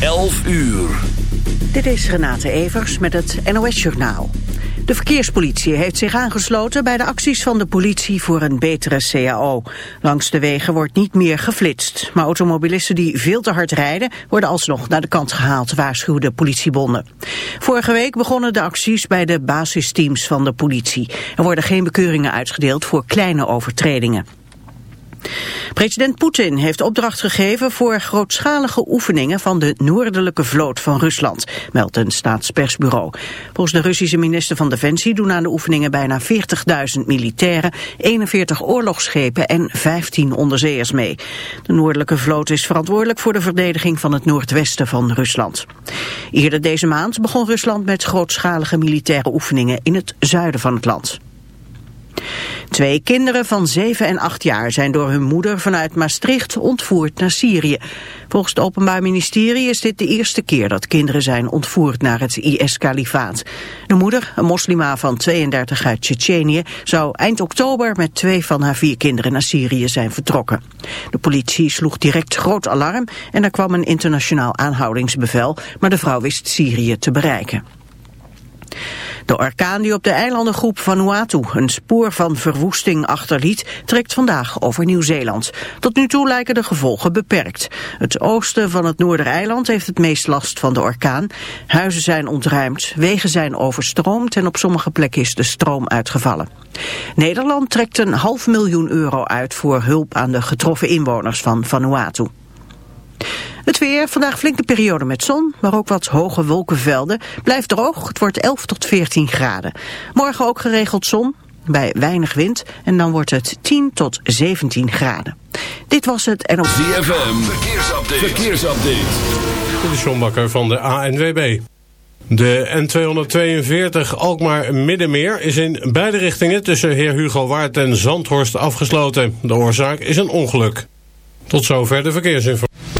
11 uur. Dit is Renate Evers met het NOS Journaal. De verkeerspolitie heeft zich aangesloten bij de acties van de politie voor een betere CAO. Langs de wegen wordt niet meer geflitst. Maar automobilisten die veel te hard rijden worden alsnog naar de kant gehaald, waarschuwden politiebonden. Vorige week begonnen de acties bij de basisteams van de politie. Er worden geen bekeuringen uitgedeeld voor kleine overtredingen. President Poetin heeft opdracht gegeven voor grootschalige oefeningen van de noordelijke vloot van Rusland, meldt een staatspersbureau. Volgens de Russische minister van Defensie doen aan de oefeningen bijna 40.000 militairen, 41 oorlogsschepen en 15 onderzeeërs mee. De noordelijke vloot is verantwoordelijk voor de verdediging van het noordwesten van Rusland. Eerder deze maand begon Rusland met grootschalige militaire oefeningen in het zuiden van het land. Twee kinderen van 7 en 8 jaar zijn door hun moeder vanuit Maastricht ontvoerd naar Syrië. Volgens het Openbaar Ministerie is dit de eerste keer dat kinderen zijn ontvoerd naar het IS-kalifaat. De moeder, een moslima van 32 uit Tsjetsjenië, zou eind oktober met twee van haar vier kinderen naar Syrië zijn vertrokken. De politie sloeg direct groot alarm en er kwam een internationaal aanhoudingsbevel, maar de vrouw wist Syrië te bereiken. De orkaan die op de eilandengroep Vanuatu een spoor van verwoesting achterliet, trekt vandaag over Nieuw-Zeeland. Tot nu toe lijken de gevolgen beperkt. Het oosten van het Noordereiland heeft het meest last van de orkaan. Huizen zijn ontruimd, wegen zijn overstroomd en op sommige plekken is de stroom uitgevallen. Nederland trekt een half miljoen euro uit voor hulp aan de getroffen inwoners van Vanuatu. Het weer, vandaag flinke periode met zon, maar ook wat hoge wolkenvelden. Blijft droog, het wordt 11 tot 14 graden. Morgen ook geregeld zon, bij weinig wind. En dan wordt het 10 tot 17 graden. Dit was het en op... ZFM, verkeersupdate. verkeersupdate. Dit is John Bakker van de ANWB. De N242 Alkmaar-Middenmeer is in beide richtingen tussen Heer Hugo Waard en Zandhorst afgesloten. De oorzaak is een ongeluk. Tot zover de verkeersinformatie.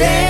day.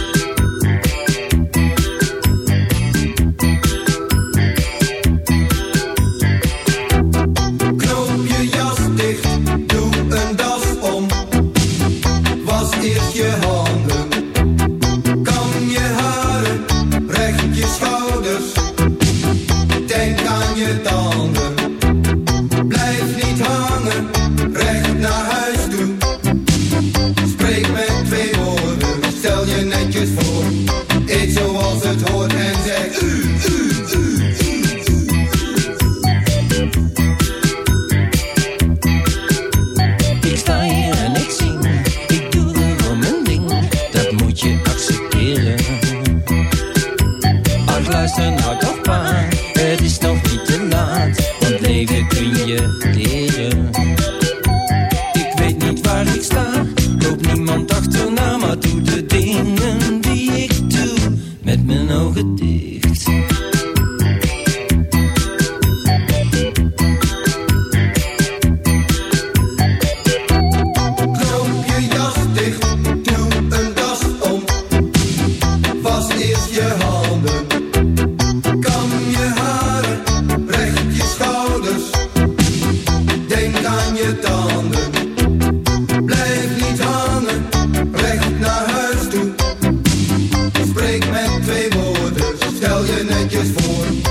voor.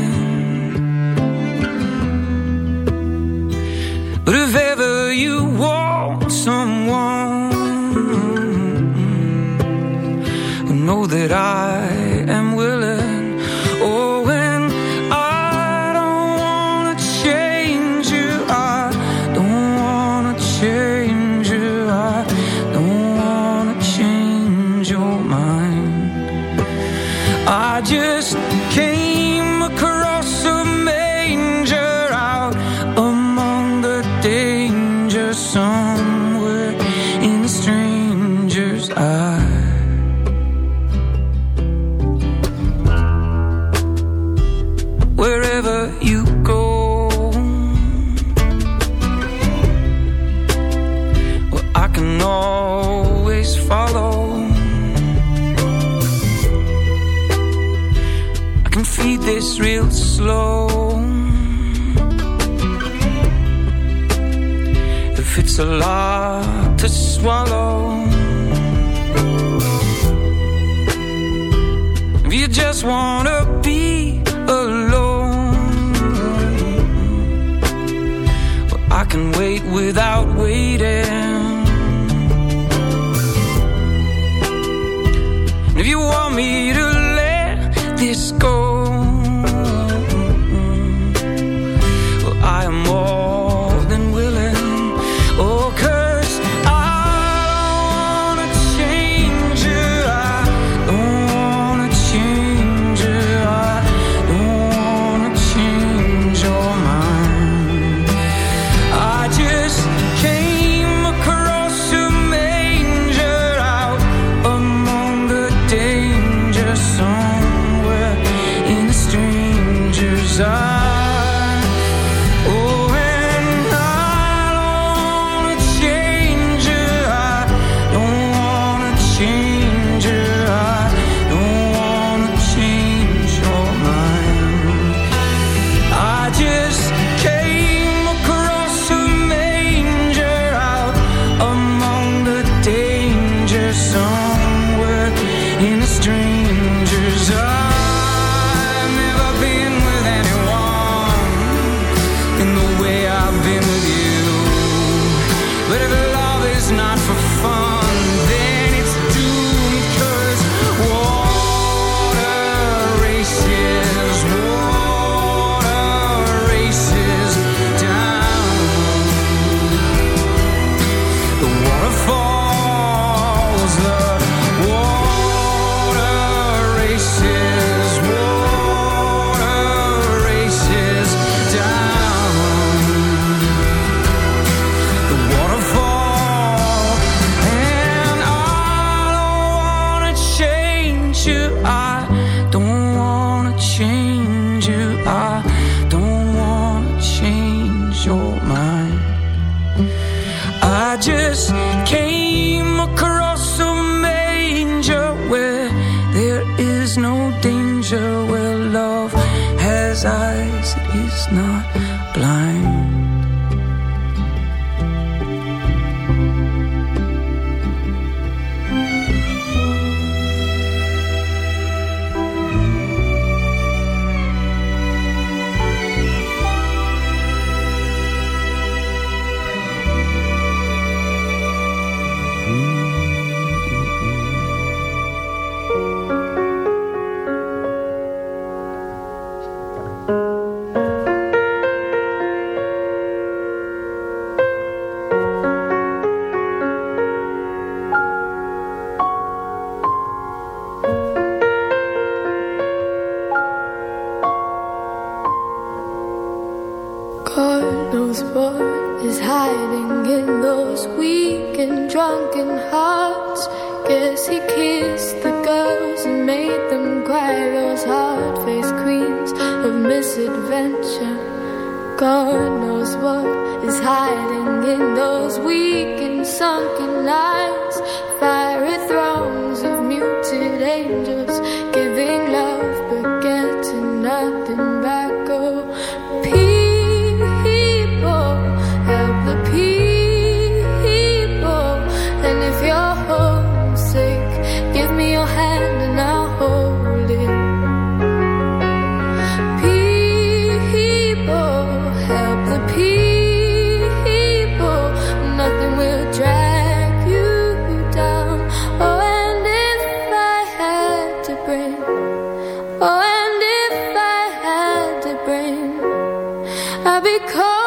if ever you want someone, know that I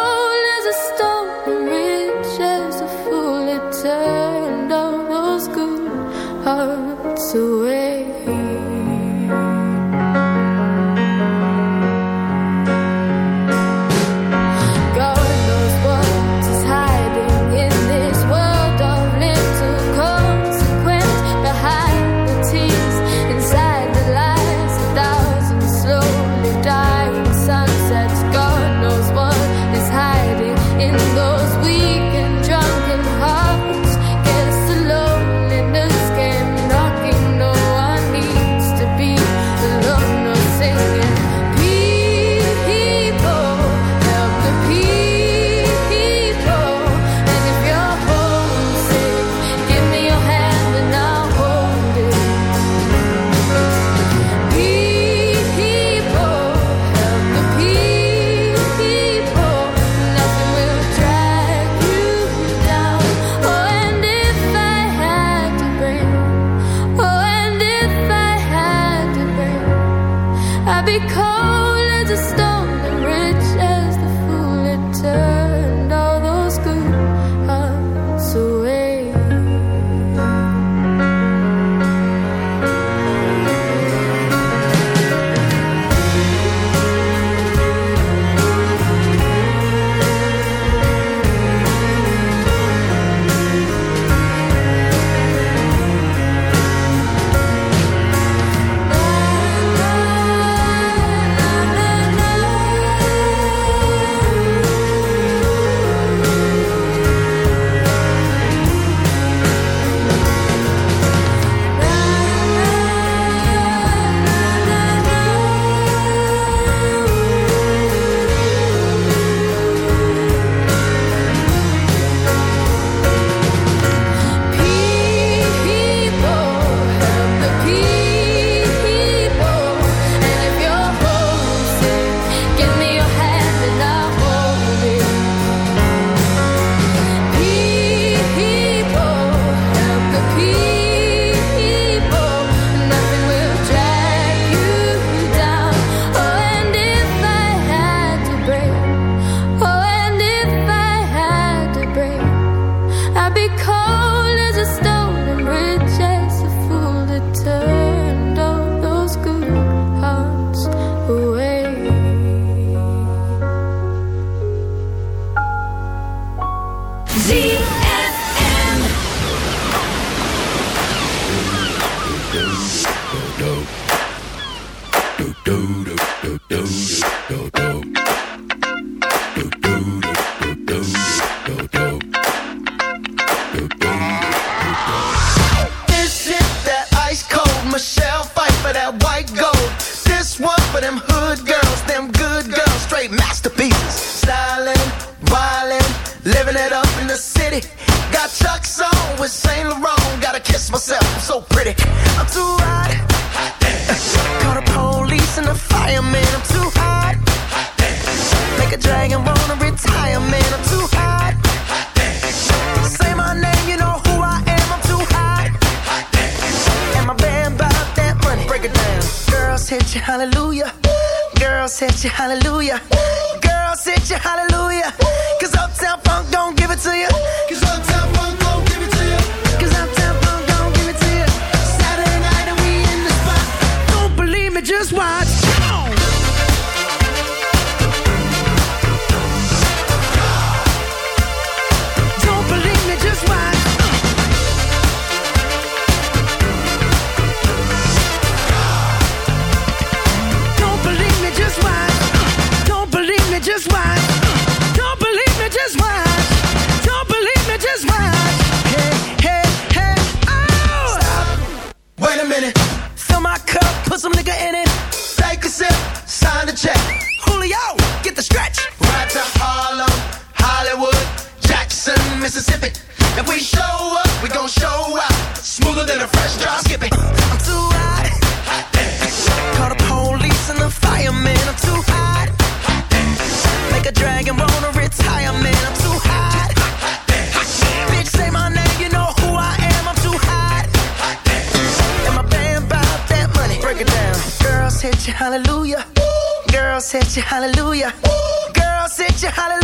Oh. Cause Uptown Funk don't give it to you. Cause Uptown set you hallelujah. Girl, set you hallelujah.